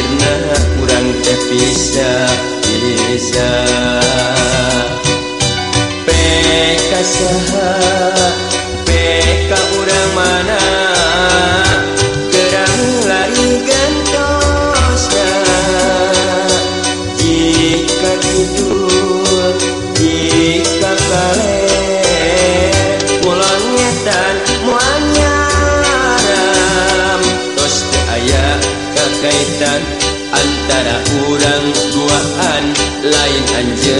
akhirnya kurang terpisah Iza PKSH Sánchez.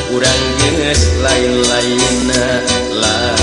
kurang geus lain-lainna. La